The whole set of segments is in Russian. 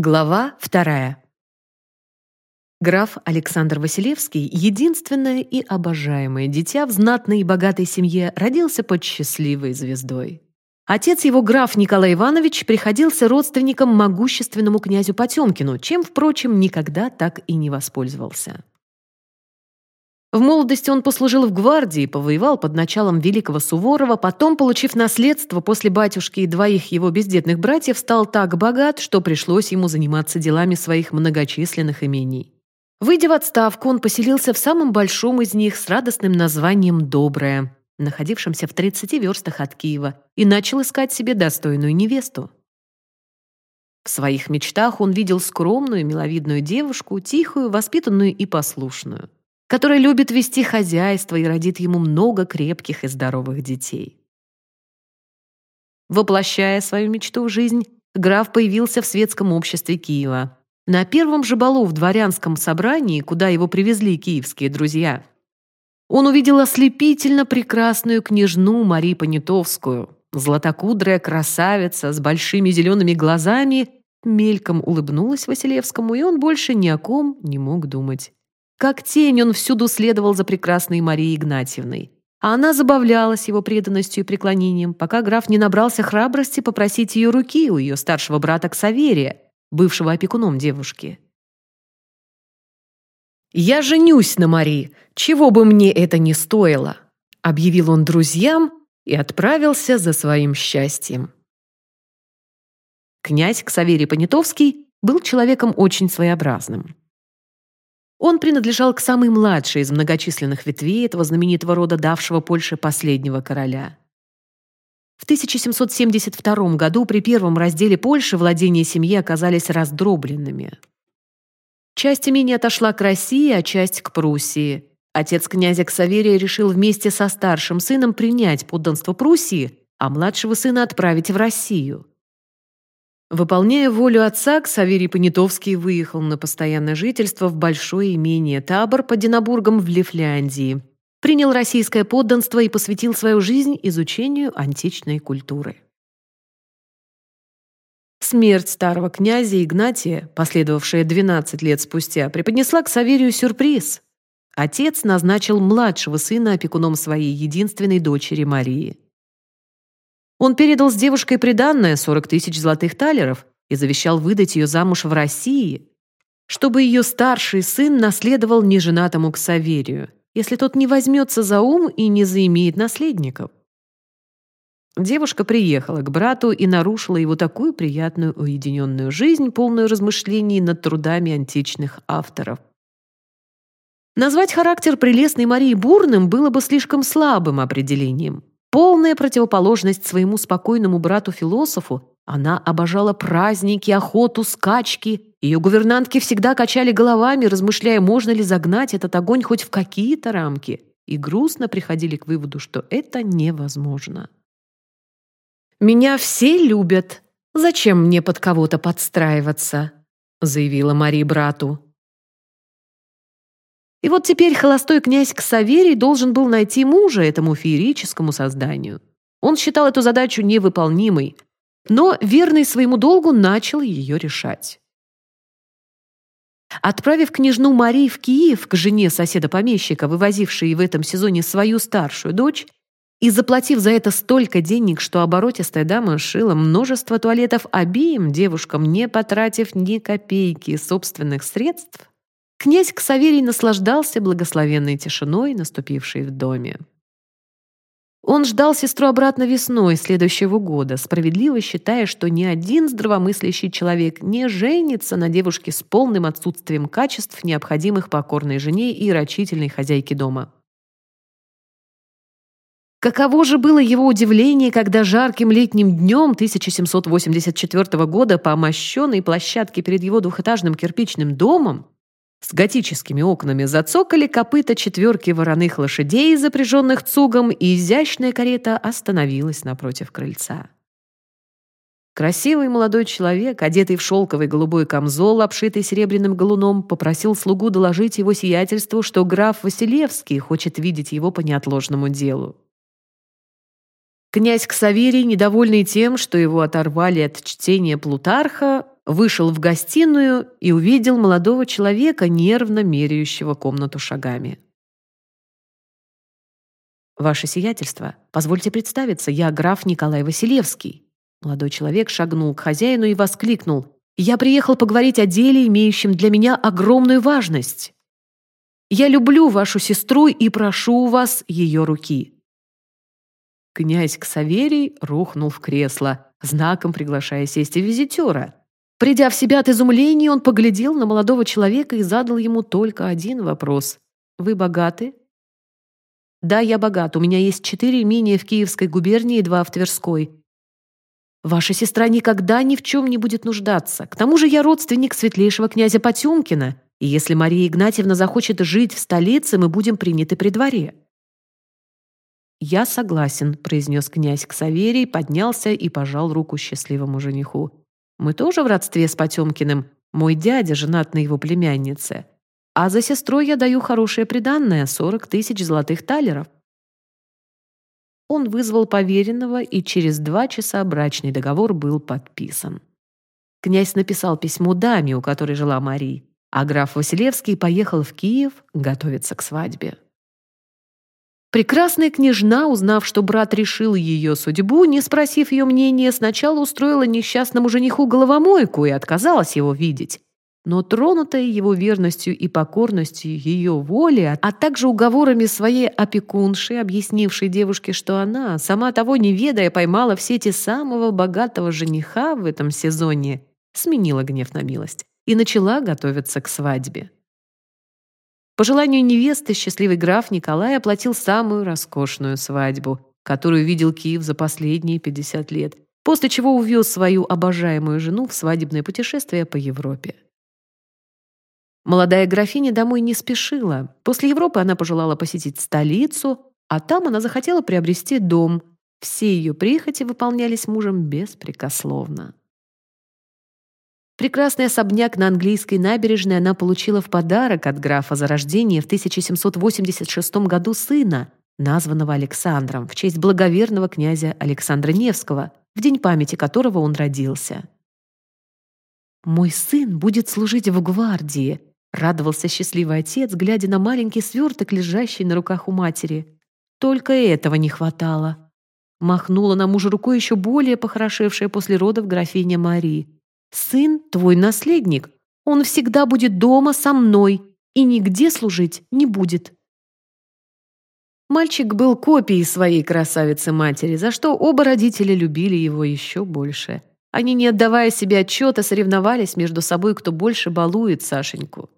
Глава вторая. Граф Александр Василевский, единственное и обожаемое дитя в знатной и богатой семье, родился под счастливой звездой. Отец его, граф Николай Иванович, приходился родственником могущественному князю Потемкину, чем, впрочем, никогда так и не воспользовался. В молодости он послужил в гвардии, повоевал под началом великого Суворова, потом, получив наследство после батюшки и двоих его бездетных братьев, стал так богат, что пришлось ему заниматься делами своих многочисленных имений. Выйдя в отставку, он поселился в самом большом из них с радостным названием «Доброе», находившемся в 30 верстах от Киева, и начал искать себе достойную невесту. В своих мечтах он видел скромную, миловидную девушку, тихую, воспитанную и послушную который любит вести хозяйство и родит ему много крепких и здоровых детей. Воплощая свою мечту в жизнь, граф появился в светском обществе Киева. На первом же балу в дворянском собрании, куда его привезли киевские друзья, он увидел ослепительно прекрасную княжну Мари Понятовскую, златокудрая красавица с большими зелеными глазами, мельком улыбнулась Василевскому, и он больше ни о ком не мог думать. Как тень он всюду следовал за прекрасной Марией Игнатьевной. А она забавлялась его преданностью и преклонением, пока граф не набрался храбрости попросить ее руки у ее старшего брата Ксаверия, бывшего опекуном девушки. «Я женюсь на Мари, чего бы мне это ни стоило», объявил он друзьям и отправился за своим счастьем. Князь Ксаверий Понятовский был человеком очень своеобразным. Он принадлежал к самой младшей из многочисленных ветвей этого знаменитого рода, давшего Польше последнего короля. В 1772 году при первом разделе Польши владения семьи оказались раздробленными. Часть имени отошла к России, а часть к Пруссии. Отец князя Ксаверия решил вместе со старшим сыном принять подданство Пруссии, а младшего сына отправить в Россию. Выполняя волю отца, Ксаверий Понятовский выехал на постоянное жительство в большое имение Табор под Динабургом в Лифляндии. Принял российское подданство и посвятил свою жизнь изучению античной культуры. Смерть старого князя Игнатия, последовавшая 12 лет спустя, преподнесла к Саверию сюрприз. Отец назначил младшего сына опекуном своей единственной дочери Марии. Он передал с девушкой приданное 40 тысяч золотых талеров и завещал выдать ее замуж в России, чтобы ее старший сын наследовал неженатому Ксаверию, если тот не возьмется за ум и не заимеет наследников. Девушка приехала к брату и нарушила его такую приятную уединенную жизнь, полную размышлений над трудами античных авторов. Назвать характер прелестной Марии бурным было бы слишком слабым определением. Полная противоположность своему спокойному брату-философу, она обожала праздники, охоту, скачки. Ее гувернантки всегда качали головами, размышляя, можно ли загнать этот огонь хоть в какие-то рамки, и грустно приходили к выводу, что это невозможно. «Меня все любят. Зачем мне под кого-то подстраиваться?» заявила Мари брату. И вот теперь холостой князь Ксаверий должен был найти мужа этому феерическому созданию. Он считал эту задачу невыполнимой, но, верный своему долгу, начал ее решать. Отправив княжну Марии в Киев к жене соседа-помещика, вывозившей в этом сезоне свою старшую дочь, и заплатив за это столько денег, что оборотистая дама шила множество туалетов обеим девушкам, не потратив ни копейки собственных средств, Князь Ксаверий наслаждался благословенной тишиной, наступившей в доме. Он ждал сестру обратно весной следующего года, справедливо считая, что ни один здравомыслящий человек не женится на девушке с полным отсутствием качеств, необходимых покорной жене и рачительной хозяйке дома. Каково же было его удивление, когда жарким летним днем 1784 года по мощенной площадке перед его двухэтажным кирпичным домом с готическими окнами зацокали копыта четверки вороных лошадей, запряженных цугом, и изящная карета остановилась напротив крыльца. Красивый молодой человек, одетый в шелковый голубой камзол, обшитый серебряным галуном, попросил слугу доложить его сиятельству, что граф Василевский хочет видеть его по неотложному делу. Князь Ксаверий, недовольный тем, что его оторвали от чтения Плутарха, вышел в гостиную и увидел молодого человека, нервно меряющего комнату шагами. «Ваше сиятельство, позвольте представиться, я граф Николай Василевский». Молодой человек шагнул к хозяину и воскликнул. «Я приехал поговорить о деле, имеющем для меня огромную важность. Я люблю вашу сестру и прошу у вас ее руки». Князь Ксаверий рухнул в кресло, знаком приглашая сесть и визитера. Придя в себя от изумления, он поглядел на молодого человека и задал ему только один вопрос. «Вы богаты?» «Да, я богат. У меня есть четыре имения в Киевской губернии и два в Тверской. Ваша сестра никогда ни в чем не будет нуждаться. К тому же я родственник светлейшего князя Потемкина, и если Мария Игнатьевна захочет жить в столице, мы будем приняты при дворе». «Я согласен», — произнес князь Ксаверий, поднялся и пожал руку счастливому жениху. Мы тоже в родстве с Потемкиным. Мой дядя женат на его племяннице. А за сестрой я даю хорошее приданное — 40 тысяч золотых талеров. Он вызвал поверенного, и через два часа брачный договор был подписан. Князь написал письмо даме, у которой жила Мария, а граф Василевский поехал в Киев готовиться к свадьбе. Прекрасная княжна, узнав, что брат решил ее судьбу, не спросив ее мнения, сначала устроила несчастному жениху головомойку и отказалась его видеть. Но тронутая его верностью и покорностью ее воли, а также уговорами своей опекунши, объяснившей девушке, что она, сама того не ведая, поймала в сети самого богатого жениха в этом сезоне, сменила гнев на милость и начала готовиться к свадьбе. По желанию невесты счастливый граф Николай оплатил самую роскошную свадьбу, которую видел Киев за последние 50 лет, после чего увез свою обожаемую жену в свадебное путешествие по Европе. Молодая графиня домой не спешила. После Европы она пожелала посетить столицу, а там она захотела приобрести дом. Все ее прихоти выполнялись мужем беспрекословно. Прекрасный особняк на английской набережной она получила в подарок от графа за рождение в 1786 году сына, названного Александром в честь благоверного князя Александра Невского, в день памяти которого он родился. «Мой сын будет служить в гвардии», — радовался счастливый отец, глядя на маленький сверток, лежащий на руках у матери. Только этого не хватало. Махнула на мужа рукой еще более похорошевшая после родов графиня Марии. Сын — твой наследник. Он всегда будет дома со мной и нигде служить не будет». Мальчик был копией своей красавицы-матери, за что оба родителя любили его еще больше. Они, не отдавая себе отчета, соревновались между собой, кто больше балует Сашеньку.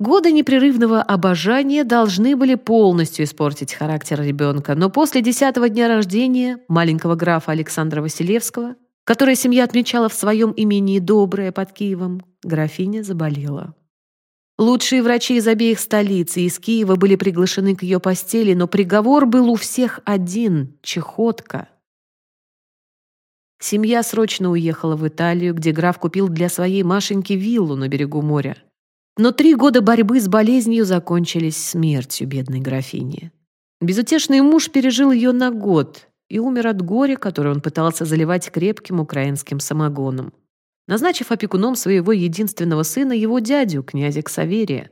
Годы непрерывного обожания должны были полностью испортить характер ребенка, но после десятого дня рождения маленького графа Александра Василевского которое семья отмечала в своем имении Доброе под Киевом, графиня заболела. Лучшие врачи из обеих столиц и из Киева были приглашены к ее постели, но приговор был у всех один — чехотка. Семья срочно уехала в Италию, где граф купил для своей Машеньки виллу на берегу моря. Но три года борьбы с болезнью закончились смертью бедной графини. Безутешный муж пережил ее на год, и умер от горя, которое он пытался заливать крепким украинским самогоном, назначив опекуном своего единственного сына его дядю, князя Ксаверия.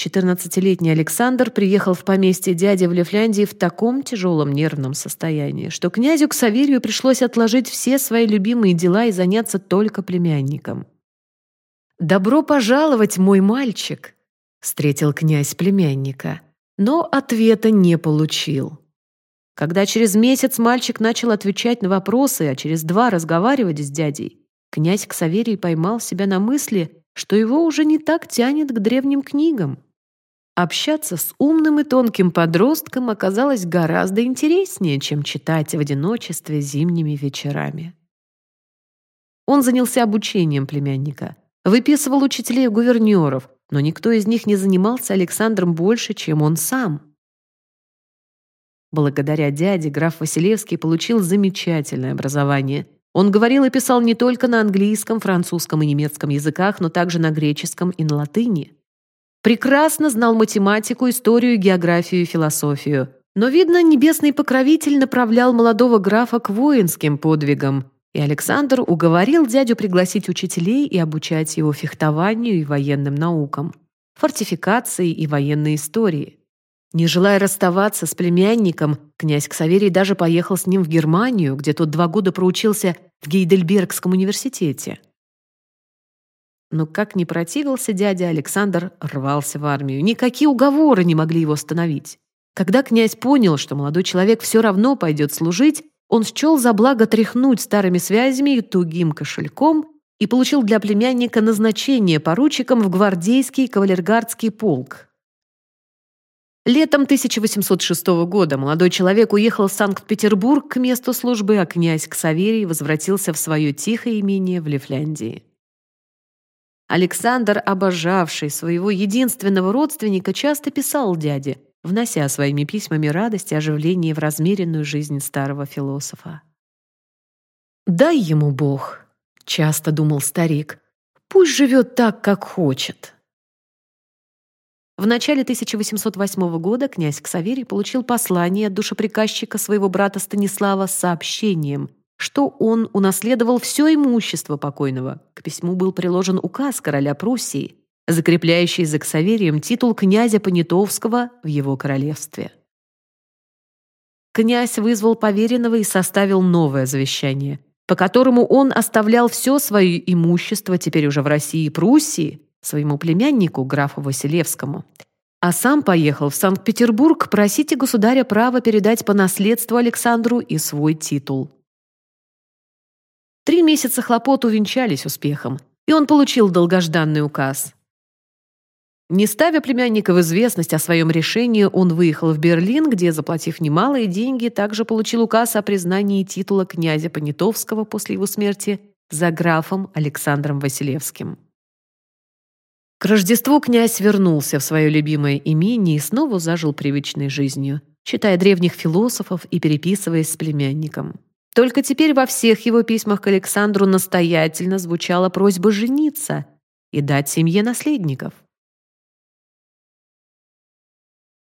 14-летний Александр приехал в поместье дяди в Лифляндии в таком тяжелом нервном состоянии, что князю Ксаверию пришлось отложить все свои любимые дела и заняться только племянником. «Добро пожаловать, мой мальчик!» — встретил князь племянника но ответа не получил. Когда через месяц мальчик начал отвечать на вопросы, а через два разговаривать с дядей, князь Ксаверий поймал себя на мысли, что его уже не так тянет к древним книгам. Общаться с умным и тонким подростком оказалось гораздо интереснее, чем читать в одиночестве зимними вечерами. Он занялся обучением племянника, выписывал учителей-гувернеров, но никто из них не занимался Александром больше, чем он сам. Благодаря дяде граф Василевский получил замечательное образование. Он говорил и писал не только на английском, французском и немецком языках, но также на греческом и на латыни. Прекрасно знал математику, историю, географию и философию. Но, видно, небесный покровитель направлял молодого графа к воинским подвигам, И Александр уговорил дядю пригласить учителей и обучать его фехтованию и военным наукам, фортификации и военной истории. Не желая расставаться с племянником, князь Ксаверий даже поехал с ним в Германию, где тот два года проучился в Гейдельбергском университете. Но как ни противился дядя, Александр рвался в армию. Никакие уговоры не могли его остановить. Когда князь понял, что молодой человек все равно пойдет служить, он счел за благо тряхнуть старыми связями и тугим кошельком и получил для племянника назначение поручиком в гвардейский кавалергардский полк. Летом 1806 года молодой человек уехал в Санкт-Петербург к месту службы, а князь Ксаверий возвратился в свое тихое имение в Лифляндии. Александр, обожавший своего единственного родственника, часто писал дяде – внося своими письмами радость и оживление в размеренную жизнь старого философа. «Дай ему Бог», — часто думал старик, — «пусть живет так, как хочет». В начале 1808 года князь Ксаверий получил послание от душеприказчика своего брата Станислава с сообщением, что он унаследовал все имущество покойного. К письму был приложен указ короля Пруссии, закрепляющий за Ксаверием титул князя Понятовского в его королевстве. Князь вызвал поверенного и составил новое завещание, по которому он оставлял все свое имущество теперь уже в России и Пруссии своему племяннику, графу Василевскому, а сам поехал в Санкт-Петербург просить государя право передать по наследству Александру и свой титул. Три месяца хлопот увенчались успехом, и он получил долгожданный указ – не ставя племянника в известность о своем решении, он выехал в Берлин, где, заплатив немалые деньги, также получил указ о признании титула князя Понятовского после его смерти за графом Александром Василевским. К Рождеству князь вернулся в свое любимое имение и снова зажил привычной жизнью, читая древних философов и переписываясь с племянником. Только теперь во всех его письмах к Александру настоятельно звучала просьба жениться и дать семье наследников.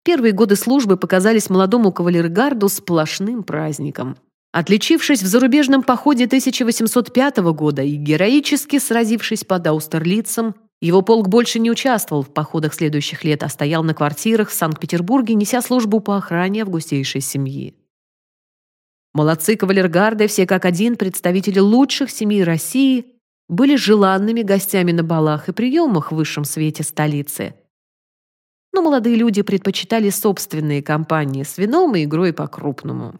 Первые годы службы показались молодому кавалергарду сплошным праздником. Отличившись в зарубежном походе 1805 года и героически сразившись под Аустерлицем, его полк больше не участвовал в походах следующих лет, а стоял на квартирах в Санкт-Петербурге, неся службу по охране августейшей семьи. Молодцы кавалергарды, все как один представители лучших семей России, были желанными гостями на балах и приемах в высшем свете столицы – но молодые люди предпочитали собственные компании с вином и игрой по-крупному.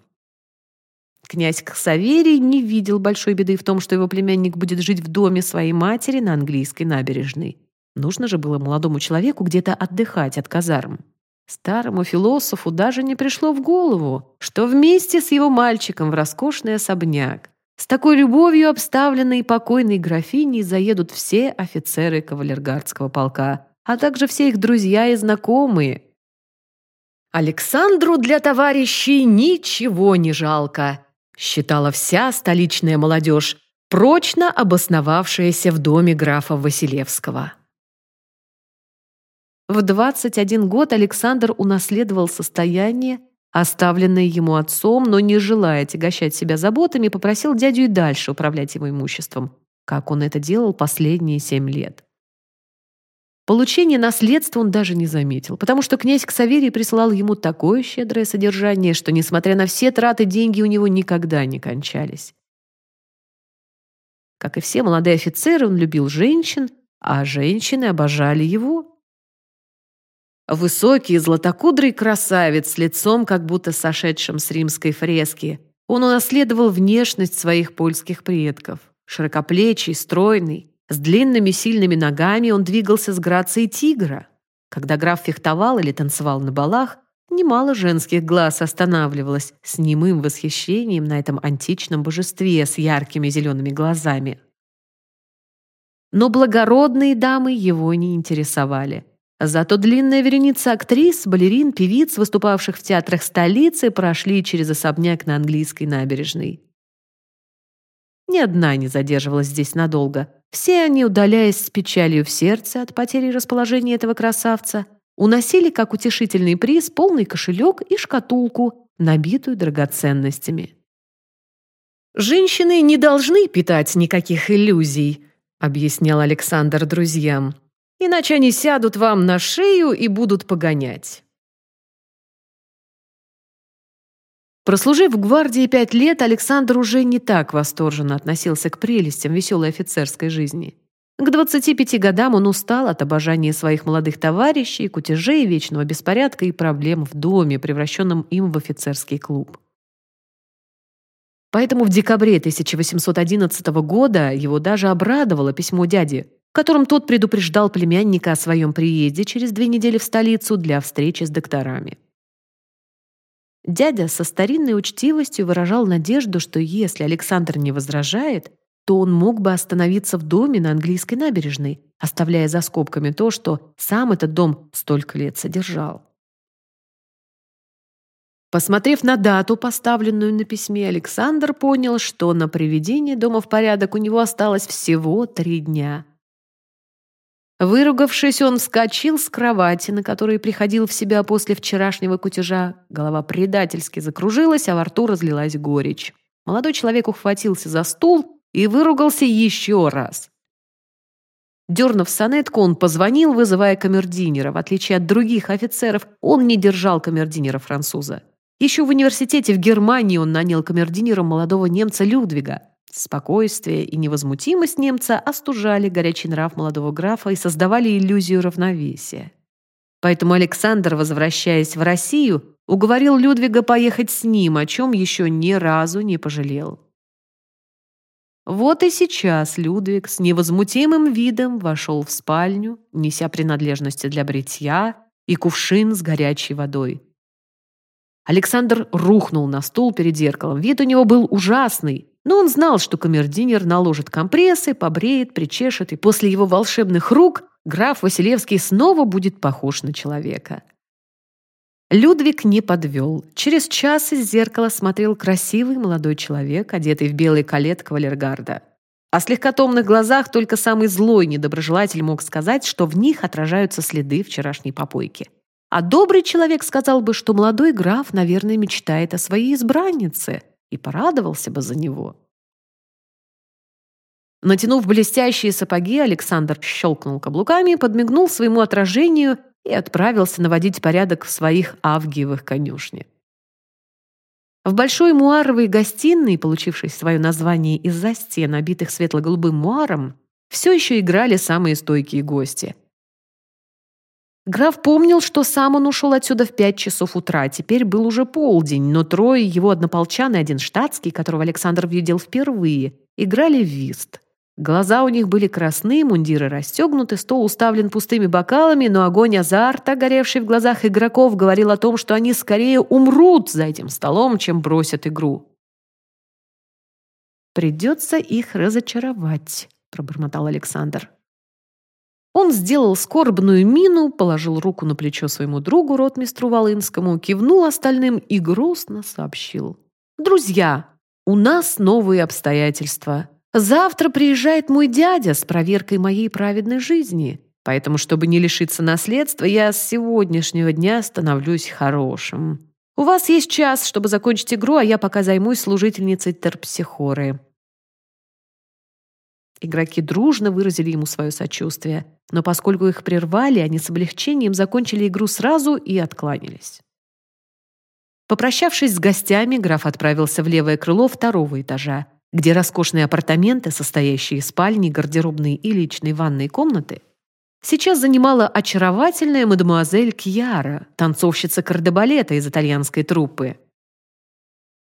Князь Ксаверий не видел большой беды в том, что его племянник будет жить в доме своей матери на английской набережной. Нужно же было молодому человеку где-то отдыхать от казарм. Старому философу даже не пришло в голову, что вместе с его мальчиком в роскошный особняк с такой любовью обставленной покойной графиней заедут все офицеры кавалергардского полка, а также все их друзья и знакомые. Александру для товарищей ничего не жалко, считала вся столичная молодежь, прочно обосновавшаяся в доме графа Василевского. В 21 год Александр унаследовал состояние, оставленное ему отцом, но не желая отягощать себя заботами, попросил дядю и дальше управлять его имуществом, как он это делал последние семь лет. Получение наследства он даже не заметил, потому что князь Ксаверий присылал ему такое щедрое содержание, что, несмотря на все траты, деньги у него никогда не кончались. Как и все молодые офицеры, он любил женщин, а женщины обожали его. Высокий, златокудрый красавец с лицом, как будто сошедшим с римской фрески. Он унаследовал внешность своих польских предков. Широкоплечий, стройный, с длинными сильными ногами он двигался с грацией тигра. Когда граф фехтовал или танцевал на балах, немало женских глаз останавливалось с немым восхищением на этом античном божестве с яркими зелеными глазами. Но благородные дамы его не интересовали. Зато длинная вереница актрис, балерин, певиц, выступавших в театрах столицы, прошли через особняк на английской набережной. Ни одна не задерживалась здесь надолго. Все они, удаляясь с печалью в сердце от потери расположения этого красавца, уносили как утешительный приз полный кошелек и шкатулку, набитую драгоценностями. «Женщины не должны питать никаких иллюзий», — объяснял Александр друзьям. «Иначе они сядут вам на шею и будут погонять». Прослужив в гвардии пять лет, Александр уже не так восторженно относился к прелестям веселой офицерской жизни. К 25 годам он устал от обожания своих молодых товарищей, кутежей, вечного беспорядка и проблем в доме, превращенном им в офицерский клуб. Поэтому в декабре 1811 года его даже обрадовало письмо дяди, в котором тот предупреждал племянника о своем приезде через две недели в столицу для встречи с докторами. Дядя со старинной учтивостью выражал надежду, что если Александр не возражает, то он мог бы остановиться в доме на английской набережной, оставляя за скобками то, что сам этот дом столько лет содержал. Посмотрев на дату, поставленную на письме, Александр понял, что на приведение дома в порядок у него осталось всего три дня. Выругавшись, он вскочил с кровати, на которой приходил в себя после вчерашнего кутежа. Голова предательски закружилась, а во рту разлилась горечь. Молодой человек ухватился за стул и выругался еще раз. Дернув сонетку, он позвонил, вызывая камердинера. В отличие от других офицеров, он не держал камердинера-француза. Еще в университете в Германии он нанял камердинером молодого немца Людвига. Спокойствие и невозмутимость немца остужали горячий нрав молодого графа и создавали иллюзию равновесия. Поэтому Александр, возвращаясь в Россию, уговорил Людвига поехать с ним, о чем еще ни разу не пожалел. Вот и сейчас Людвиг с невозмутимым видом вошел в спальню, неся принадлежности для бритья и кувшин с горячей водой. Александр рухнул на стул перед зеркалом. Вид у него был ужасный, но он знал, что камердинер наложит компрессы, побреет, причешет, и после его волшебных рук граф Василевский снова будет похож на человека. Людвиг не подвел. Через час из зеркала смотрел красивый молодой человек, одетый в белый калет кавалергарда. О слегка томных глазах только самый злой недоброжелатель мог сказать, что в них отражаются следы вчерашней попойки. А добрый человек сказал бы, что молодой граф, наверное, мечтает о своей избраннице – и порадовался бы за него. Натянув блестящие сапоги, Александр щелкнул каблуками, подмигнул своему отражению и отправился наводить порядок в своих авгиевых конюшне. В большой муаровой гостиной, получившей свое название из-за стен, обитых светло-голубым муаром, все еще играли самые стойкие гости. Граф помнил, что сам он ушел отсюда в пять часов утра. Теперь был уже полдень, но трое его однополчан и один штатский, которого Александр видел впервые, играли в вист. Глаза у них были красные, мундиры расстегнуты, стол уставлен пустыми бокалами, но огонь азарта, горевший в глазах игроков, говорил о том, что они скорее умрут за этим столом, чем бросят игру. «Придется их разочаровать», — пробормотал Александр. Он сделал скорбную мину, положил руку на плечо своему другу, ротмистру Волынскому, кивнул остальным и грустно сообщил. «Друзья, у нас новые обстоятельства. Завтра приезжает мой дядя с проверкой моей праведной жизни. Поэтому, чтобы не лишиться наследства, я с сегодняшнего дня становлюсь хорошим. У вас есть час, чтобы закончить игру, а я пока займусь служительницей терпсихоры. Игроки дружно выразили ему свое сочувствие, но поскольку их прервали, они с облегчением закончили игру сразу и откланялись. Попрощавшись с гостями, граф отправился в левое крыло второго этажа, где роскошные апартаменты, состоящие из спальни, гардеробной и личной ванной комнаты, сейчас занимала очаровательная мадемуазель Кьяра, танцовщица кардебалета из итальянской труппы.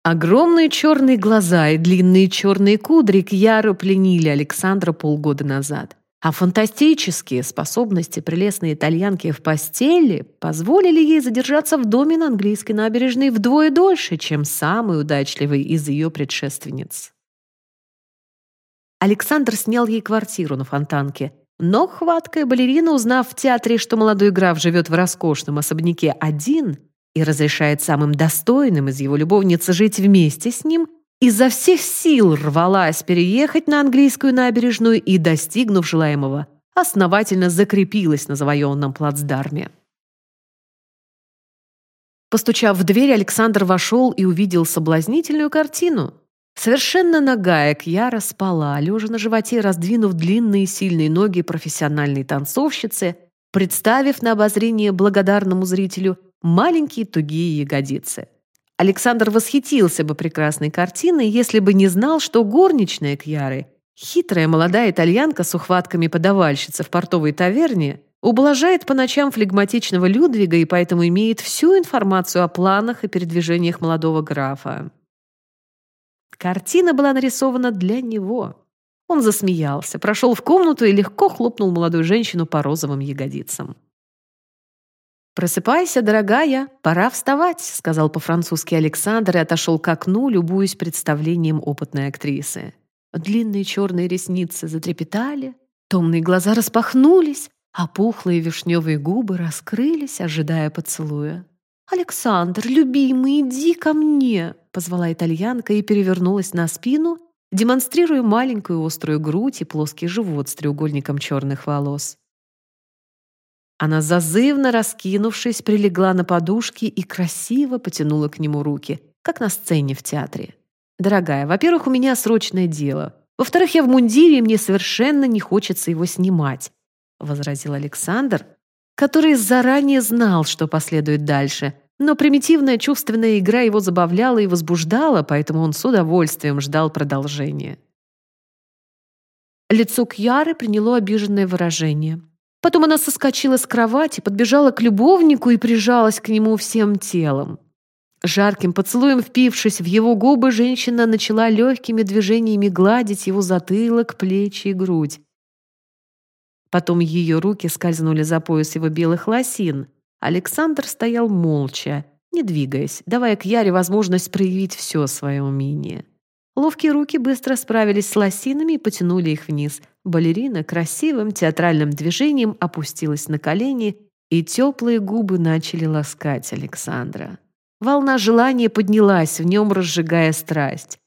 Огромные черные глаза и длинные черные кудри Кьяру пленили Александра полгода назад. А фантастические способности прелестной итальянки в постели позволили ей задержаться в доме на английской набережной вдвое дольше, чем самый удачливый из ее предшественниц. Александр снял ей квартиру на Фонтанке, но хваткая балерина, узнав в театре, что молодой граф живет в роскошном особняке один, и разрешает самым достойным из его любовниц жить вместе с ним, изо всех сил рвалась переехать на английскую набережную и, достигнув желаемого, основательно закрепилась на завоеванном плацдарме. Постучав в дверь, Александр вошел и увидел соблазнительную картину. Совершенно нагая Кьяра спала, лежа на животе, раздвинув длинные сильные ноги профессиональной танцовщицы, представив на обозрение благодарному зрителю маленькие тугие ягодицы. Александр восхитился бы прекрасной картиной, если бы не знал, что горничная Кьяры, хитрая молодая итальянка с ухватками подавальщицы в портовой таверне, ублажает по ночам флегматичного Людвига и поэтому имеет всю информацию о планах и передвижениях молодого графа. Картина была нарисована для него. Он засмеялся, прошел в комнату и легко хлопнул молодую женщину по розовым ягодицам. «Просыпайся, дорогая, пора вставать», — сказал по-французски Александр и отошел к окну, любуясь представлением опытной актрисы. Длинные черные ресницы затрепетали, томные глаза распахнулись, а пухлые вишневые губы раскрылись, ожидая поцелуя. «Александр, любимый, иди ко мне!» — позвала итальянка и перевернулась на спину, демонстрируя маленькую острую грудь и плоский живот с треугольником черных волос. Она, зазывно раскинувшись, прилегла на подушки и красиво потянула к нему руки, как на сцене в театре. «Дорогая, во-первых, у меня срочное дело. Во-вторых, я в мундире, и мне совершенно не хочется его снимать», — возразил Александр, который заранее знал, что последует дальше. Но примитивная чувственная игра его забавляла и возбуждала, поэтому он с удовольствием ждал продолжения. Лицо Кьяры приняло обиженное выражение. Потом она соскочила с кровати, подбежала к любовнику и прижалась к нему всем телом. Жарким поцелуем впившись в его губы, женщина начала легкими движениями гладить его затылок, плечи и грудь. Потом ее руки скользнули за пояс его белых лосин. Александр стоял молча, не двигаясь, давая Кьяре возможность проявить все свое умение. Ловкие руки быстро справились с лосинами и потянули их вниз. Балерина красивым театральным движением опустилась на колени, и теплые губы начали ласкать Александра. Волна желания поднялась в нем, разжигая страсть.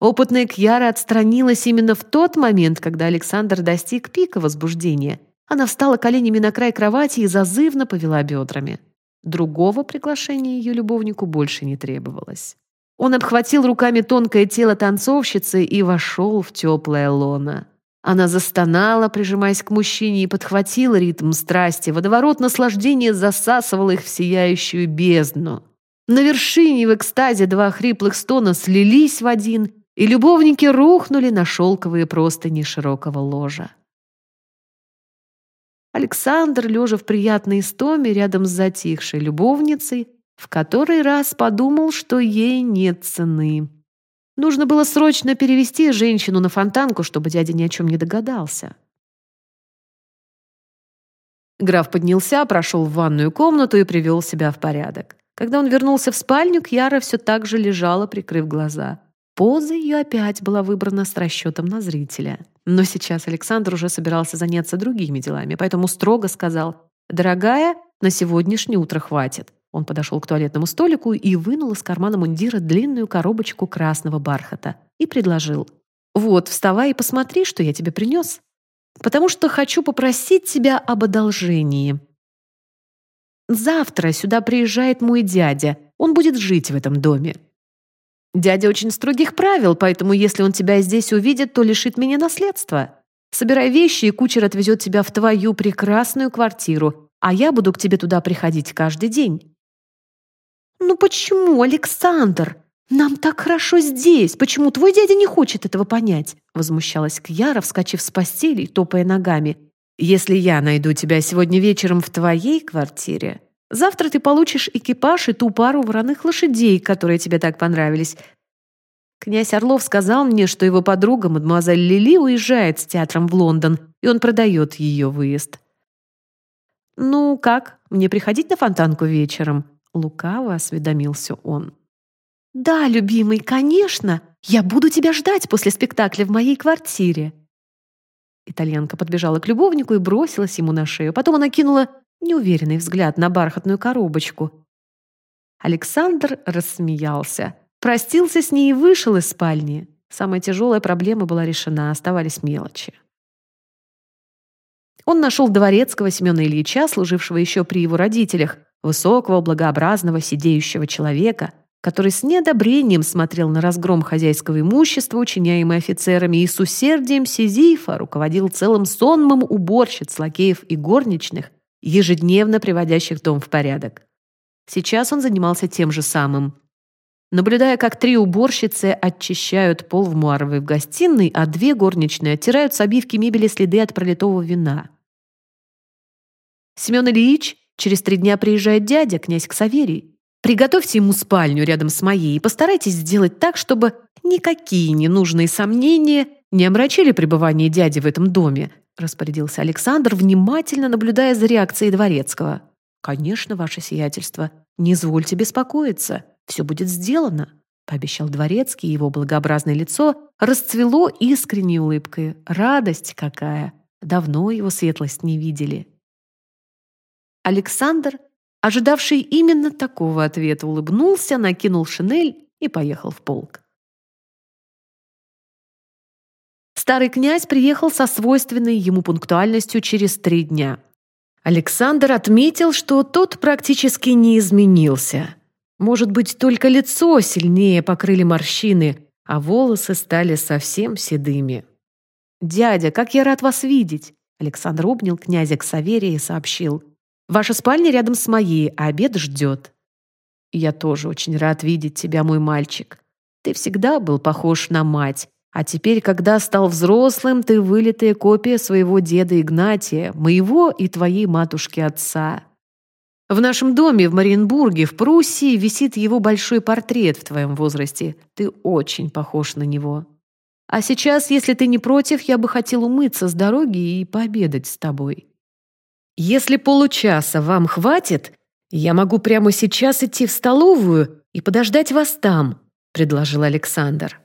Опытная Кьяра отстранилась именно в тот момент, когда Александр достиг пика возбуждения. Она встала коленями на край кровати и зазывно повела бедрами. Другого приглашения ее любовнику больше не требовалось. Он обхватил руками тонкое тело танцовщицы и вошел в теплое лоно. Она застонала, прижимаясь к мужчине, и подхватила ритм страсти. Водоворот наслаждения засасывал их в сияющую бездну. На вершине в экстазе два хриплых стона слились в один, и любовники рухнули на шелковые простыни широкого ложа. Александр, лежа в приятной истоме рядом с затихшей любовницей, в который раз подумал, что ей нет цены. Нужно было срочно перевести женщину на фонтанку, чтобы дядя ни о чем не догадался. Граф поднялся, прошел в ванную комнату и привел себя в порядок. Когда он вернулся в спальню, Кьяра все так же лежала, прикрыв глаза. Поза ее опять была выбрана с расчетом на зрителя. Но сейчас Александр уже собирался заняться другими делами, поэтому строго сказал «Дорогая, на сегодняшнее утро хватит. Он подошел к туалетному столику и вынул из кармана мундира длинную коробочку красного бархата и предложил. «Вот, вставай и посмотри, что я тебе принес. Потому что хочу попросить тебя об одолжении. Завтра сюда приезжает мой дядя. Он будет жить в этом доме. Дядя очень строгих правил, поэтому если он тебя здесь увидит, то лишит меня наследства. Собирай вещи, и кучер отвезет тебя в твою прекрасную квартиру, а я буду к тебе туда приходить каждый день. «Ну почему, Александр? Нам так хорошо здесь. Почему твой дядя не хочет этого понять?» Возмущалась Кьяра, вскочив с постели и топая ногами. «Если я найду тебя сегодня вечером в твоей квартире, завтра ты получишь экипаж и ту пару вороных лошадей, которые тебе так понравились. Князь Орлов сказал мне, что его подруга, мадемуазель Лили, уезжает с театром в Лондон, и он продает ее выезд. «Ну как, мне приходить на фонтанку вечером?» Лукаво осведомился он. «Да, любимый, конечно! Я буду тебя ждать после спектакля в моей квартире!» Итальянка подбежала к любовнику и бросилась ему на шею. Потом она кинула неуверенный взгляд на бархатную коробочку. Александр рассмеялся, простился с ней и вышел из спальни. Самая тяжелая проблема была решена, оставались мелочи. Он нашел дворецкого Семена Ильича, служившего еще при его родителях, высокого, благообразного, сидеющего человека, который с неодобрением смотрел на разгром хозяйского имущества, учиняемый офицерами, и с усердием Сизифа руководил целым сонмом уборщиц, лакеев и горничных, ежедневно приводящих дом в порядок. Сейчас он занимался тем же самым. Наблюдая, как три уборщицы очищают пол в муаровой в гостиной, а две горничные оттирают с обивки мебели следы от пролитого вина. Семен Ильич через три дня приезжает дядя, князь Ксаверий. Приготовьте ему спальню рядом с моей и постарайтесь сделать так, чтобы никакие ненужные сомнения не омрачили пребывание дяди в этом доме, распорядился Александр, внимательно наблюдая за реакцией Дворецкого. «Конечно, ваше сиятельство. Не извольте беспокоиться. Все будет сделано», — пообещал Дворецкий, его благообразное лицо расцвело искренней улыбкой. Радость какая! Давно его светлость не видели. Александр ожидавший именно такого ответа, улыбнулся, накинул шинель и поехал в полк. Старый князь приехал со свойственной ему пунктуальностью через три дня. Александр отметил, что тот практически не изменился. Может быть, только лицо сильнее покрыли морщины, а волосы стали совсем седыми. «Дядя, как я рад вас видеть!» Александр обнял князя к Саверия и сообщил. Ваша спальня рядом с моей, а обед ждет. Я тоже очень рад видеть тебя, мой мальчик. Ты всегда был похож на мать, а теперь, когда стал взрослым, ты вылитая копия своего деда Игнатия, моего и твоей матушки отца. В нашем доме в Мариенбурге, в Пруссии, висит его большой портрет в твоем возрасте. Ты очень похож на него. А сейчас, если ты не против, я бы хотел умыться с дороги и пообедать с тобой. Если получаса вам хватит, я могу прямо сейчас идти в столовую и подождать вас там», — предложил Александр.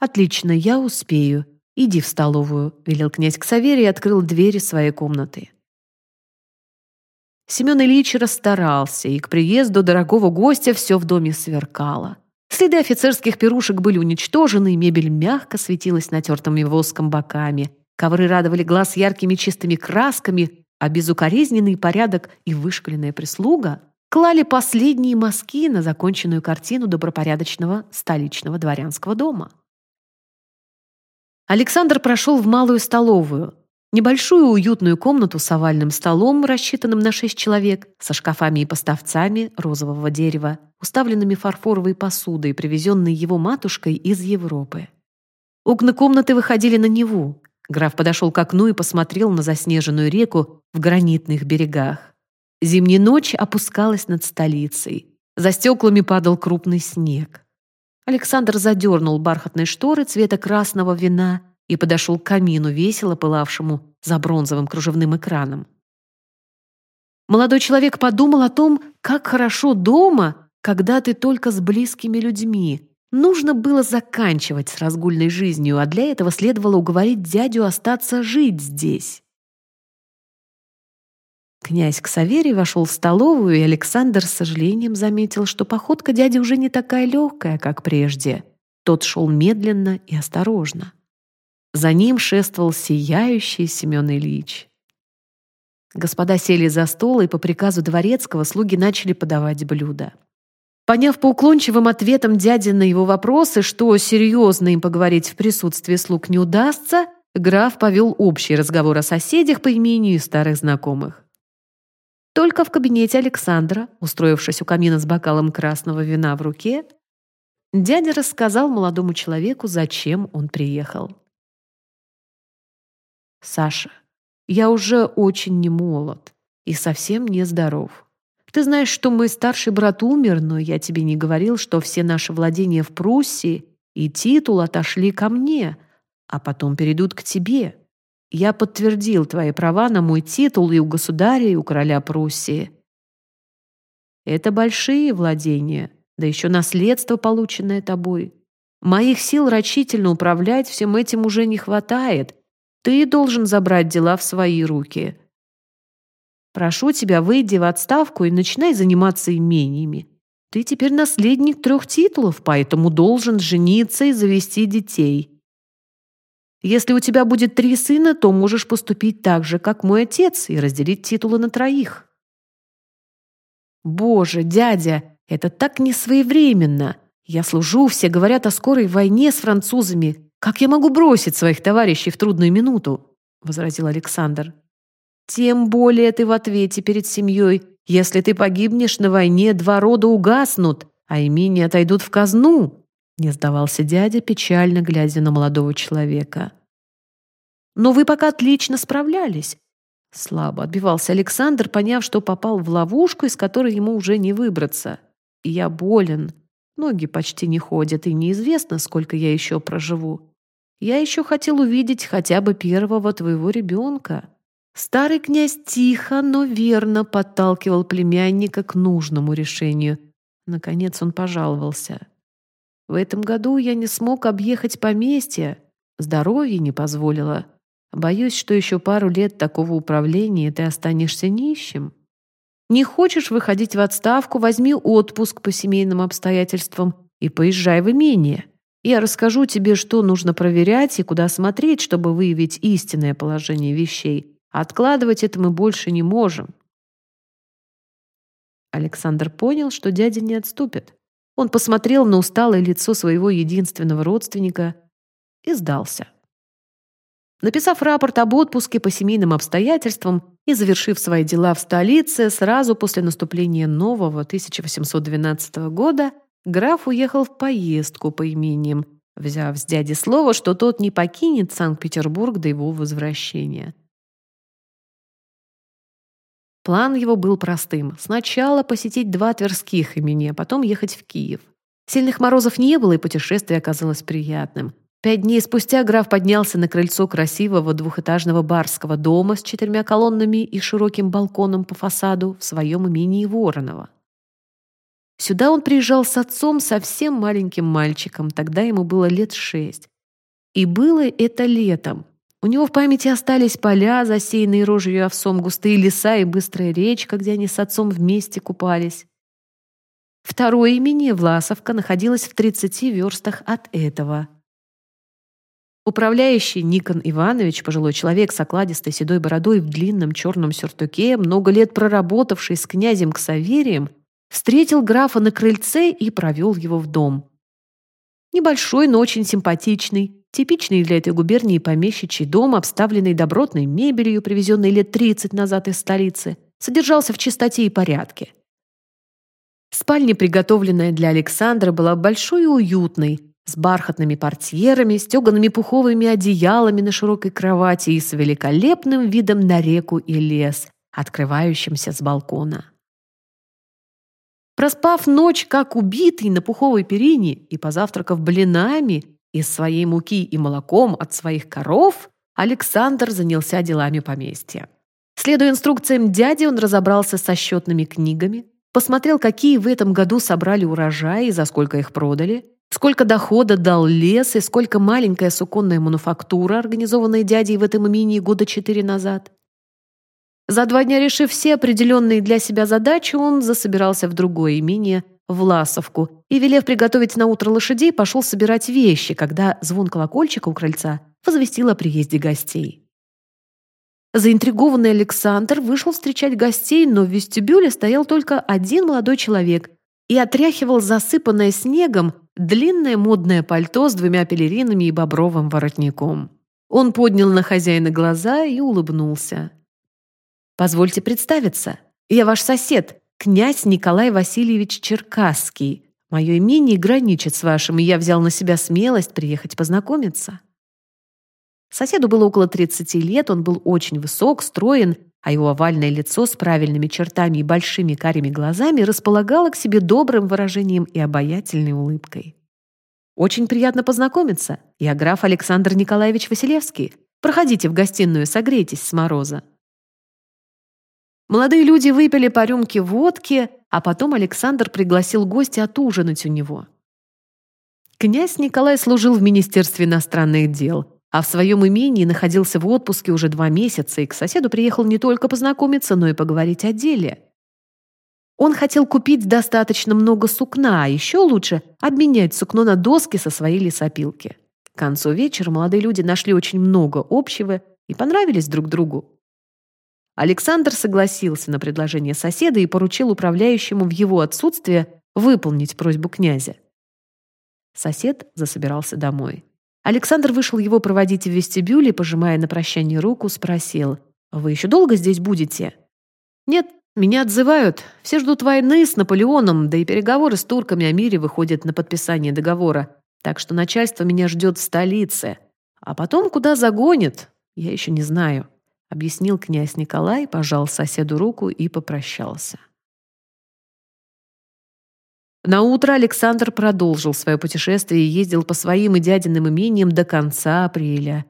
«Отлично, я успею. Иди в столовую», — велел князь Ксаверий и открыл двери своей комнаты. Семен Ильич расстарался, и к приезду дорогого гостя все в доме сверкало. Следы офицерских пирушек были уничтожены, мебель мягко светилась натертыми воском боками. Ковры радовали глаз яркими чистыми красками, а безукоризненный порядок и вышкаленная прислуга клали последние мазки на законченную картину добропорядочного столичного дворянского дома. Александр прошел в малую столовую, небольшую уютную комнату с овальным столом, рассчитанным на шесть человек, со шкафами и поставцами розового дерева, уставленными фарфоровой посудой, привезенной его матушкой из Европы. Окна комнаты выходили на Неву, Граф подошел к окну и посмотрел на заснеженную реку в гранитных берегах. Зимняя ночь опускалась над столицей. За стеклами падал крупный снег. Александр задернул бархатные шторы цвета красного вина и подошел к камину, весело пылавшему за бронзовым кружевным экраном. Молодой человек подумал о том, как хорошо дома, когда ты только с близкими людьми, Нужно было заканчивать с разгульной жизнью, а для этого следовало уговорить дядю остаться жить здесь. Князь Ксаверий вошел в столовую, и Александр с сожалением заметил, что походка дяди уже не такая легкая, как прежде. Тот шел медленно и осторожно. За ним шествовал сияющий Семен Ильич. Господа сели за стол, и по приказу дворецкого слуги начали подавать блюда. Поняв по уклончивым ответам дяди на его вопросы, что серьезно им поговорить в присутствии слуг не удастся, граф повел общий разговор о соседях по имени и старых знакомых. Только в кабинете Александра, устроившись у камина с бокалом красного вина в руке, дядя рассказал молодому человеку, зачем он приехал. «Саша, я уже очень не молод и совсем не здоров. Ты знаешь, что мой старший брат умер, но я тебе не говорил, что все наши владения в Пруссии и титул отошли ко мне, а потом перейдут к тебе. Я подтвердил твои права на мой титул и у государя, и у короля Пруссии. Это большие владения, да еще наследство, полученное тобой. Моих сил рачительно управлять всем этим уже не хватает. Ты должен забрать дела в свои руки. Прошу тебя, выйди в отставку и начинай заниматься имениями. Ты теперь наследник трех титулов, поэтому должен жениться и завести детей. Если у тебя будет три сына, то можешь поступить так же, как мой отец, и разделить титулы на троих. Боже, дядя, Это так несвоевременно. Я служу, все говорят о скорой войне с французами. Как я могу бросить своих товарищей в трудную минуту?» — возразил Александр. «Тем более ты в ответе перед семьей. Если ты погибнешь на войне, два рода угаснут, а имения отойдут в казну», — не сдавался дядя, печально глядя на молодого человека. «Но вы пока отлично справлялись». Слабо отбивался Александр, поняв, что попал в ловушку, из которой ему уже не выбраться. «Я болен. Ноги почти не ходят, и неизвестно, сколько я еще проживу. Я еще хотел увидеть хотя бы первого твоего ребенка». Старый князь тихо, но верно подталкивал племянника к нужному решению. Наконец он пожаловался. «В этом году я не смог объехать поместье. Здоровье не позволило. Боюсь, что еще пару лет такого управления ты останешься нищим. Не хочешь выходить в отставку, возьми отпуск по семейным обстоятельствам и поезжай в имение. Я расскажу тебе, что нужно проверять и куда смотреть, чтобы выявить истинное положение вещей. Откладывать это мы больше не можем. Александр понял, что дядя не отступит. Он посмотрел на усталое лицо своего единственного родственника и сдался. Написав рапорт об отпуске по семейным обстоятельствам и завершив свои дела в столице, сразу после наступления нового 1812 года граф уехал в поездку по имениям, взяв с дяди слово, что тот не покинет Санкт-Петербург до его возвращения. План его был простым. Сначала посетить два Тверских имени, а потом ехать в Киев. Сильных морозов не было, и путешествие оказалось приятным. Пять дней спустя граф поднялся на крыльцо красивого двухэтажного барского дома с четырьмя колоннами и широким балконом по фасаду в своем имении Воронова. Сюда он приезжал с отцом совсем маленьким мальчиком, тогда ему было лет шесть. И было это летом. У него в памяти остались поля, засеянные рожью овсом, густые леса и быстрая речка, где они с отцом вместе купались. Второе имение Власовка находилось в 30 верстах от этого. Управляющий Никон Иванович, пожилой человек с окладистой седой бородой в длинном черном сюртуке, много лет проработавший с князем Ксаверием, встретил графа на крыльце и провел его в дом. Небольшой, но очень симпатичный, типичный для этой губернии помещичий дом, обставленный добротной мебелью, привезенной лет 30 назад из столицы, содержался в чистоте и порядке. Спальня, приготовленная для Александра, была большой и уютной, с бархатными портьерами, стеганными пуховыми одеялами на широкой кровати и с великолепным видом на реку и лес, открывающимся с балкона. Проспав ночь, как убитый на пуховой перине и позавтракав блинами из своей муки и молоком от своих коров, Александр занялся делами поместья. Следуя инструкциям дяди, он разобрался со счетными книгами, посмотрел, какие в этом году собрали урожаи и за сколько их продали, сколько дохода дал лес и сколько маленькая суконная мануфактура, организованная дядей в этом имении года четыре назад. За два дня решив все определенные для себя задачи, он засобирался в другое имение, в Ласовку, и, велев приготовить на утро лошадей, пошел собирать вещи, когда звон колокольчика у крыльца возвестил о приезде гостей. Заинтригованный Александр вышел встречать гостей, но в вестибюле стоял только один молодой человек и отряхивал засыпанное снегом длинное модное пальто с двумя пелеринами и бобровым воротником. Он поднял на хозяина глаза и улыбнулся. Позвольте представиться. Я ваш сосед, князь Николай Васильевич Черкасский. Мое имение граничит с вашим, и я взял на себя смелость приехать познакомиться». Соседу было около 30 лет, он был очень высок, строен, а его овальное лицо с правильными чертами и большими карими глазами располагало к себе добрым выражением и обаятельной улыбкой. «Очень приятно познакомиться. Я граф Александр Николаевич Василевский. Проходите в гостиную, согрейтесь с мороза». Молодые люди выпили по рюмке водки, а потом Александр пригласил гостя отужинать у него. Князь Николай служил в Министерстве иностранных дел, а в своем имении находился в отпуске уже два месяца и к соседу приехал не только познакомиться, но и поговорить о деле. Он хотел купить достаточно много сукна, а еще лучше обменять сукно на доски со своей лесопилки. К концу вечера молодые люди нашли очень много общего и понравились друг другу. Александр согласился на предложение соседа и поручил управляющему в его отсутствие выполнить просьбу князя. Сосед засобирался домой. Александр вышел его проводить в вестибюле, пожимая на прощание руку, спросил, «Вы еще долго здесь будете?» «Нет, меня отзывают. Все ждут войны с Наполеоном, да и переговоры с турками о мире выходят на подписание договора. Так что начальство меня ждет в столице. А потом куда загонит, я еще не знаю», — объяснил князь Николай, пожал соседу руку и попрощался. На утро Александр продолжил свое путешествие и ездил по своим и дядиным имениям до конца апреля.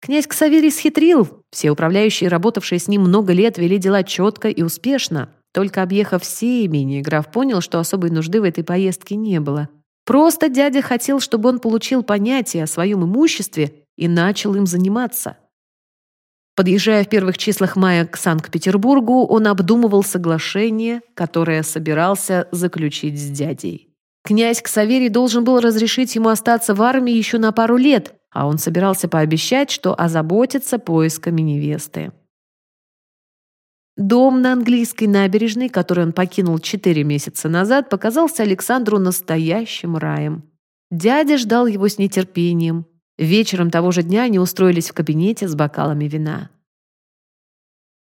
Князь Ксаверий схитрил. Все управляющие, работавшие с ним много лет, вели дела четко и успешно. Только объехав все имения, граф понял, что особой нужды в этой поездке не было. Просто дядя хотел, чтобы он получил понятие о своем имуществе и начал им заниматься. Подъезжая в первых числах мая к Санкт-Петербургу, он обдумывал соглашение, которое собирался заключить с дядей. Князь Ксаверий должен был разрешить ему остаться в армии еще на пару лет, а он собирался пообещать, что озаботится поисками невесты. Дом на английской набережной, который он покинул четыре месяца назад, показался Александру настоящим раем. Дядя ждал его с нетерпением. Вечером того же дня они устроились в кабинете с бокалами вина.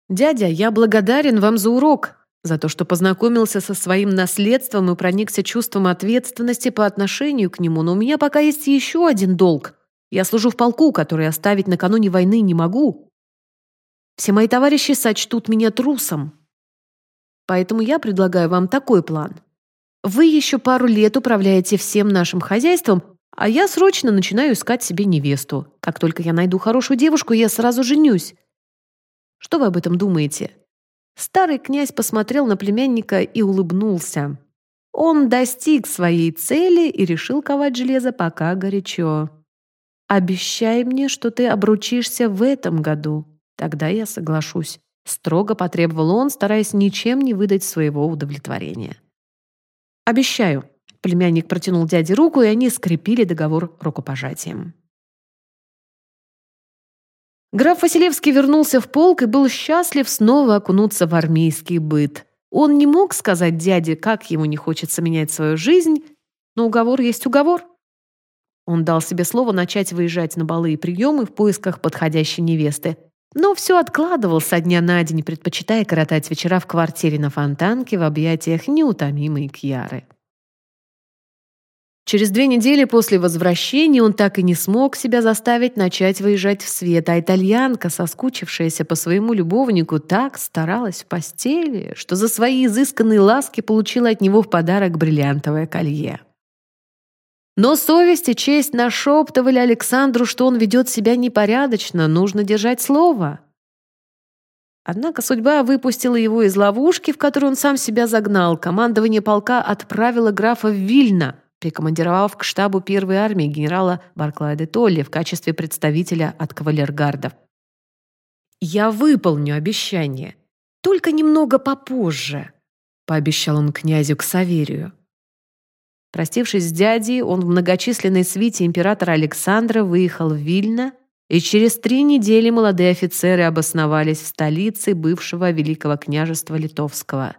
«Дядя, я благодарен вам за урок, за то, что познакомился со своим наследством и проникся чувством ответственности по отношению к нему, но у меня пока есть еще один долг. Я служу в полку, который оставить накануне войны не могу. Все мои товарищи сочтут меня трусом. Поэтому я предлагаю вам такой план. Вы еще пару лет управляете всем нашим хозяйством, а я срочно начинаю искать себе невесту. Как только я найду хорошую девушку, я сразу женюсь. Что вы об этом думаете?» Старый князь посмотрел на племянника и улыбнулся. Он достиг своей цели и решил ковать железо пока горячо. «Обещай мне, что ты обручишься в этом году. Тогда я соглашусь», — строго потребовал он, стараясь ничем не выдать своего удовлетворения. «Обещаю», Племянник протянул дяде руку, и они скрепили договор рукопожатием. Граф Василевский вернулся в полк и был счастлив снова окунуться в армейский быт. Он не мог сказать дяде, как ему не хочется менять свою жизнь, но уговор есть уговор. Он дал себе слово начать выезжать на балы и приемы в поисках подходящей невесты, но все откладывал со дня на день, предпочитая коротать вечера в квартире на Фонтанке в объятиях неутомимой Кьяры. Через две недели после возвращения он так и не смог себя заставить начать выезжать в свет, а итальянка, соскучившаяся по своему любовнику, так старалась в постели, что за свои изысканные ласки получила от него в подарок бриллиантовое колье. Но совесть и честь нашептывали Александру, что он ведет себя непорядочно, нужно держать слово. Однако судьба выпустила его из ловушки, в которую он сам себя загнал. Командование полка отправило графа в Вильно, прикомандировав к штабу первой армии генерала Барклая де Толли в качестве представителя от кавалергардов. «Я выполню обещание, только немного попозже», — пообещал он князю к Саверию. Простившись с дядей, он в многочисленной свите императора Александра выехал в Вильно, и через три недели молодые офицеры обосновались в столице бывшего Великого княжества Литовского.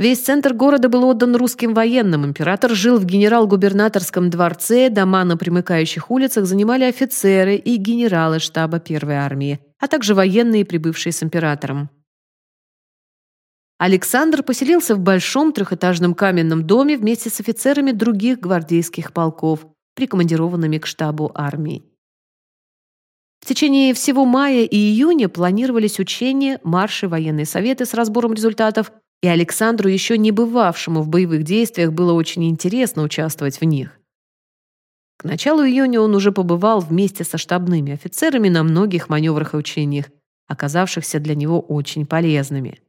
Весь центр города был отдан русским военным. Император жил в генерал-губернаторском дворце, дома на примыкающих улицах занимали офицеры и генералы штаба Первой армии, а также военные, прибывшие с императором. Александр поселился в большом трехэтажном каменном доме вместе с офицерами других гвардейских полков, прикомандированными к штабу армии. В течение всего мая и июня планировались учения, марши, военные советы с разбором результатов, и Александру, еще не бывавшему в боевых действиях, было очень интересно участвовать в них. К началу июня он уже побывал вместе со штабными офицерами на многих маневрах и учениях, оказавшихся для него очень полезными.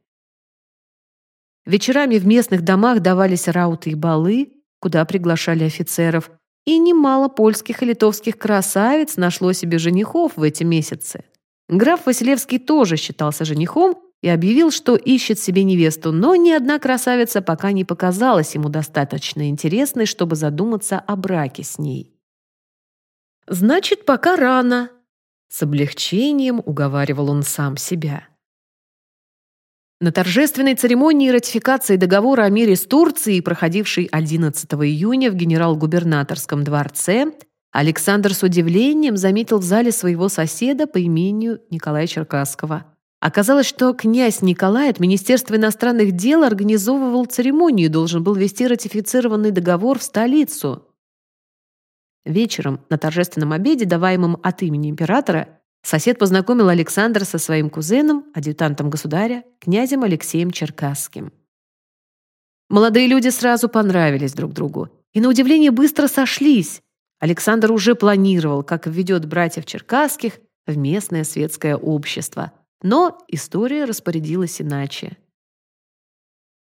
Вечерами в местных домах давались рауты и балы, куда приглашали офицеров, и немало польских и литовских красавиц нашло себе женихов в эти месяцы. Граф Василевский тоже считался женихом и объявил, что ищет себе невесту, но ни одна красавица пока не показалась ему достаточно интересной, чтобы задуматься о браке с ней. «Значит, пока рано», — с облегчением уговаривал он сам себя. На торжественной церемонии ратификации договора о мире с Турцией, проходившей 11 июня в генерал-губернаторском дворце, Александр с удивлением заметил в зале своего соседа по имени Николая Черкасского. Оказалось, что князь Николай от Министерства иностранных дел организовывал церемонию и должен был вести ратифицированный договор в столицу. Вечером на торжественном обеде, даваемом от имени императора, Сосед познакомил Александра со своим кузеном, адъютантом государя, князем Алексеем Черкасским. Молодые люди сразу понравились друг другу и, на удивление, быстро сошлись. Александр уже планировал, как введет братьев Черкасских в местное светское общество. Но история распорядилась иначе.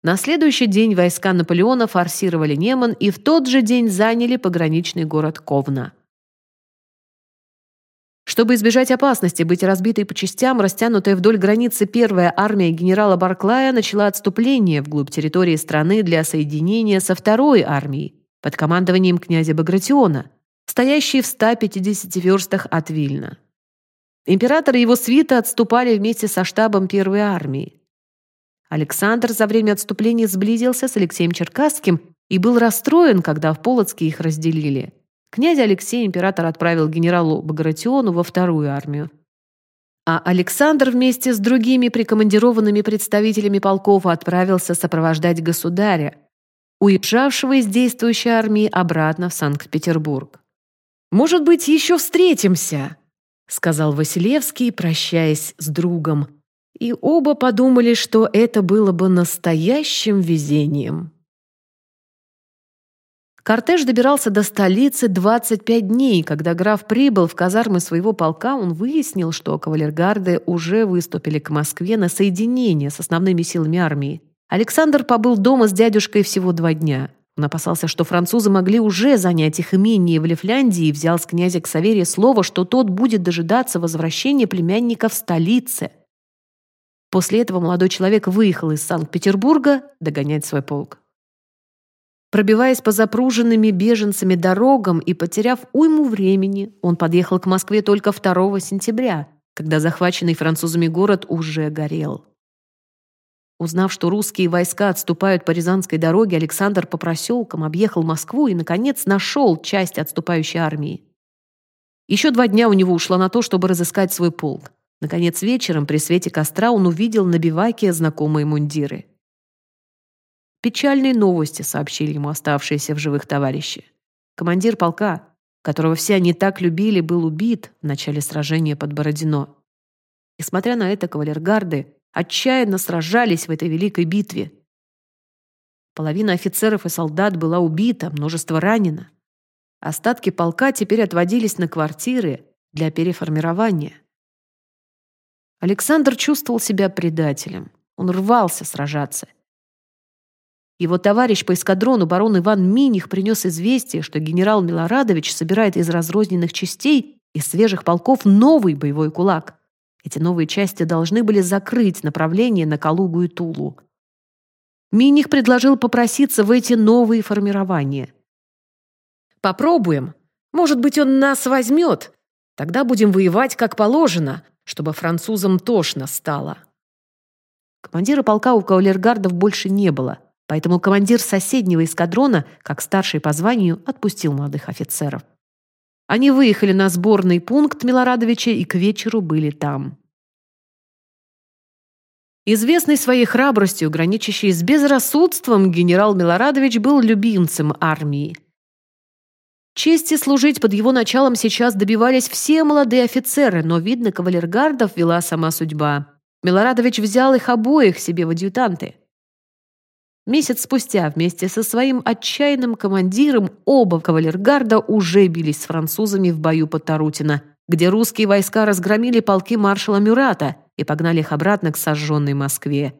На следующий день войска Наполеона форсировали Неман и в тот же день заняли пограничный город Ковна. Чтобы избежать опасности быть разбитой по частям, растянутая вдоль границы первая армия генерала Барклая начала отступление вглубь территории страны для соединения со второй армией под командованием князя Багратиона, стоящей в 150 верстах от Вильна. Император и его свита отступали вместе со штабом первой армии. Александр за время отступления сблизился с Алексеем Черкасским и был расстроен, когда в Полоцке их разделили. Князь Алексей император отправил генералу Багратиону во вторую армию. А Александр вместе с другими прикомандированными представителями полков отправился сопровождать государя, уезжавшего из действующей армии обратно в Санкт-Петербург. «Может быть, еще встретимся», — сказал Василевский, прощаясь с другом. И оба подумали, что это было бы настоящим везением. Кортеж добирался до столицы 25 дней. Когда граф прибыл в казармы своего полка, он выяснил, что кавалергарды уже выступили к Москве на соединение с основными силами армии. Александр побыл дома с дядюшкой всего два дня. Он опасался, что французы могли уже занять их имение в Лифляндии и взял с князя Ксаверия слово, что тот будет дожидаться возвращения племянника в столице. После этого молодой человек выехал из Санкт-Петербурга догонять свой полк. Пробиваясь по запруженными беженцами дорогам и потеряв уйму времени, он подъехал к Москве только 2 сентября, когда захваченный французами город уже горел. Узнав, что русские войска отступают по Рязанской дороге, Александр по проселкам объехал Москву и, наконец, нашел часть отступающей армии. Еще два дня у него ушло на то, чтобы разыскать свой полк. Наконец, вечером при свете костра он увидел на биваке знакомые мундиры. Печальные новости сообщили ему оставшиеся в живых товарищи. Командир полка, которого все они так любили, был убит в начале сражения под Бородино. Несмотря на это, кавалергарды отчаянно сражались в этой великой битве. Половина офицеров и солдат была убита, множество ранено. Остатки полка теперь отводились на квартиры для переформирования. Александр чувствовал себя предателем. Он рвался сражаться – его товарищ по эскадрону барон Иван Миних принес известие, что генерал Милорадович собирает из разрозненных частей из свежих полков новый боевой кулак. Эти новые части должны были закрыть направление на Калугу и Тулу. Миних предложил попроситься в эти новые формирования. «Попробуем. Может быть, он нас возьмет. Тогда будем воевать как положено, чтобы французам тошно стало». Командира полка у кавалергардов больше не было – Поэтому командир соседнего эскадрона, как старший по званию, отпустил молодых офицеров. Они выехали на сборный пункт Милорадовича и к вечеру были там. Известный своей храбростью, граничащий с безрассудством, генерал Милорадович был любимцем армии. Чести служить под его началом сейчас добивались все молодые офицеры, но, видно, кавалергардов вела сама судьба. Милорадович взял их обоих себе в адъютанты. Месяц спустя вместе со своим отчаянным командиром оба кавалергарда уже бились с французами в бою под Тарутино, где русские войска разгромили полки маршала Мюрата и погнали их обратно к сожженной Москве.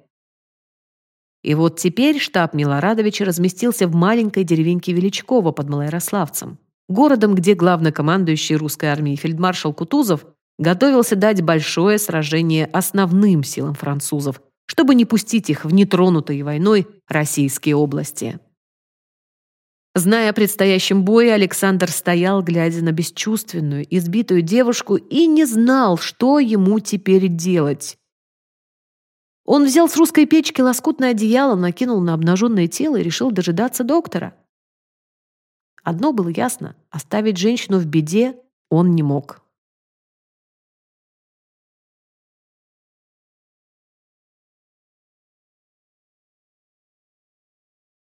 И вот теперь штаб Милорадовича разместился в маленькой деревеньке Величково под Малоярославцем, городом, где главнокомандующий русской армией фельдмаршал Кутузов готовился дать большое сражение основным силам французов – чтобы не пустить их в нетронутые войной российские области. Зная о предстоящем бое, Александр стоял, глядя на бесчувственную, избитую девушку и не знал, что ему теперь делать. Он взял с русской печки лоскутное одеяло, накинул на обнаженное тело и решил дожидаться доктора. Одно было ясно — оставить женщину в беде он не мог.